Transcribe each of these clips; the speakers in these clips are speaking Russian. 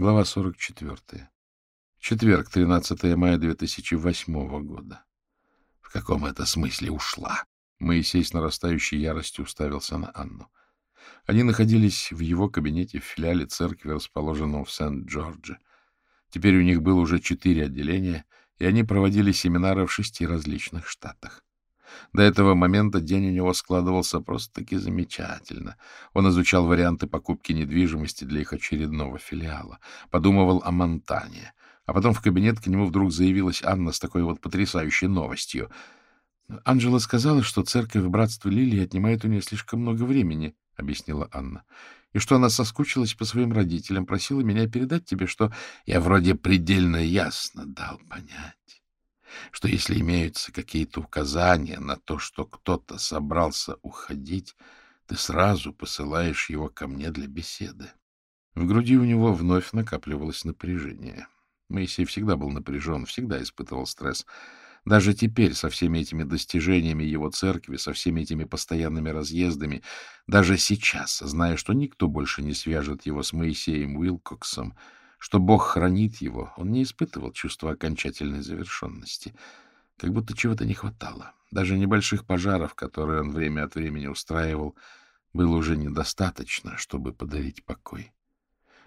Глава 44. Четверг, 13 мая 2008 года. В каком это смысле ушла? Моисей с нарастающей яростью уставился на Анну. Они находились в его кабинете в филиале церкви, расположенном в Сент-Джордже. Теперь у них было уже четыре отделения, и они проводили семинары в шести различных штатах. До этого момента день у него складывался просто-таки замечательно. Он изучал варианты покупки недвижимости для их очередного филиала, подумывал о Монтане. А потом в кабинет к нему вдруг заявилась Анна с такой вот потрясающей новостью. «Анжела сказала, что церковь Братства Лилии отнимает у нее слишком много времени», — объяснила Анна. «И что она соскучилась по своим родителям, просила меня передать тебе, что я вроде предельно ясно дал понять что если имеются какие-то указания на то, что кто-то собрался уходить, ты сразу посылаешь его ко мне для беседы. В груди у него вновь накапливалось напряжение. Моисей всегда был напряжен, всегда испытывал стресс. Даже теперь, со всеми этими достижениями его церкви, со всеми этими постоянными разъездами, даже сейчас, зная, что никто больше не свяжет его с Моисеем Уилкоксом, что Бог хранит его, он не испытывал чувства окончательной завершенности. Как будто чего-то не хватало. Даже небольших пожаров, которые он время от времени устраивал, было уже недостаточно, чтобы подарить покой.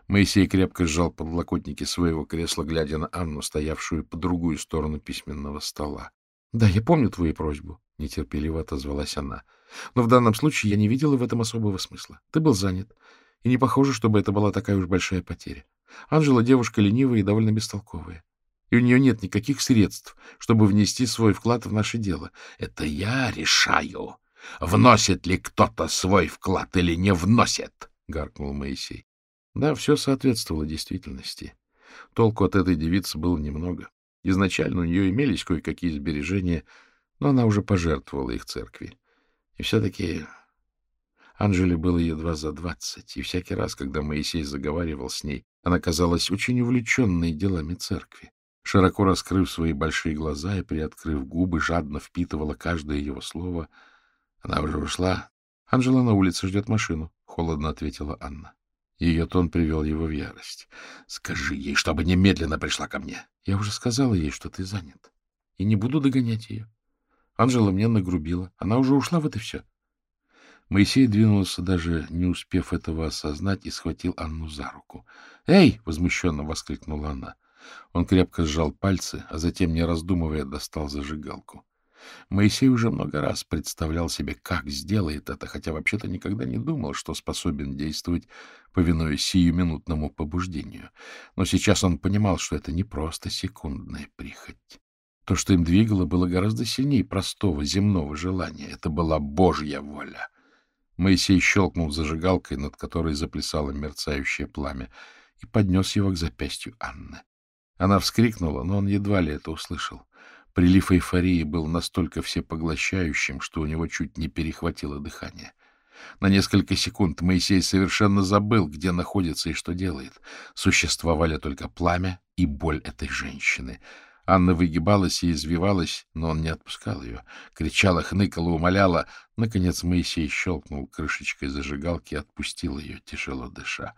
Моисей крепко сжал подлокотники своего кресла, глядя на Анну, стоявшую по другую сторону письменного стола. — Да, я помню твою просьбу, — нетерпеливо отозвалась она. — Но в данном случае я не видела в этом особого смысла. Ты был занят, и не похоже, чтобы это была такая уж большая потеря. Анжела девушка ленивая и довольно бестолковая. И у нее нет никаких средств, чтобы внести свой вклад в наше дело. Это я решаю, вносит ли кто-то свой вклад или не вносит, — гаркнул Моисей. Да, все соответствовало действительности. Толку от этой девицы было немного. Изначально у нее имелись кое-какие сбережения, но она уже пожертвовала их церкви. И все-таки Анжеле было едва за двадцать, и всякий раз, когда Моисей заговаривал с ней, она казалась очень увлеченной делами церкви. Широко раскрыв свои большие глаза и приоткрыв губы, жадно впитывала каждое его слово. Она уже ушла. Анжела на улице ждет машину, — холодно ответила Анна. Ее тон привел его в ярость. — Скажи ей, чтобы немедленно пришла ко мне. — Я уже сказала ей, что ты занят. И не буду догонять ее. Анжела мне нагрубила. Она уже ушла, вот и все. Моисей двинулся, даже не успев этого осознать, и схватил Анну за руку. «Эй!» — возмущенно воскликнула она. Он крепко сжал пальцы, а затем, не раздумывая, достал зажигалку. Моисей уже много раз представлял себе, как сделает это, хотя вообще-то никогда не думал, что способен действовать, повинуясь сиюминутному побуждению. Но сейчас он понимал, что это не просто секундная прихоть. То, что им двигало, было гораздо сильнее простого земного желания. Это была Божья воля — Моисей щелкнул зажигалкой, над которой заплясало мерцающее пламя, и поднес его к запястью Анны. Она вскрикнула, но он едва ли это услышал. Прилив эйфории был настолько всепоглощающим, что у него чуть не перехватило дыхание. На несколько секунд Моисей совершенно забыл, где находится и что делает. Существовали только пламя и боль этой женщины — Анна выгибалась и извивалась, но он не отпускал ее. Кричала, хныкала, умоляла. Наконец Моисей щелкнул крышечкой зажигалки и отпустил ее, тяжело дыша.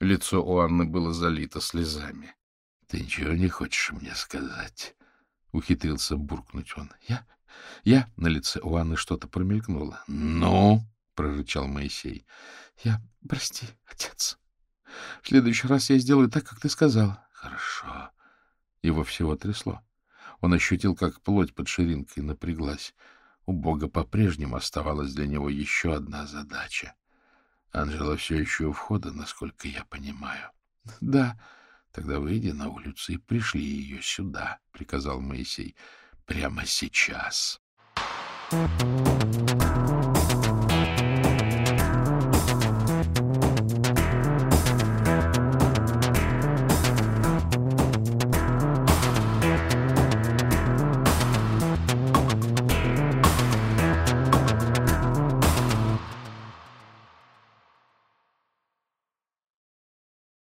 Лицо у Анны было залито слезами. — Ты ничего не хочешь мне сказать? — ухитрился буркнуть он. — Я? Я? На лице у Анны что-то промелькнуло. — Ну? — прорычал Моисей. — Я... Прости, отец. В следующий раз я сделаю так, как ты сказал. — Хорошо. Его всего трясло. Он ощутил, как плоть под ширинкой напряглась. У Бога по-прежнему оставалась для него еще одна задача. Анжела все еще у входа, насколько я понимаю. — Да. — Тогда выйди на улицу и пришли ее сюда, — приказал Моисей. — Прямо сейчас. Thank you.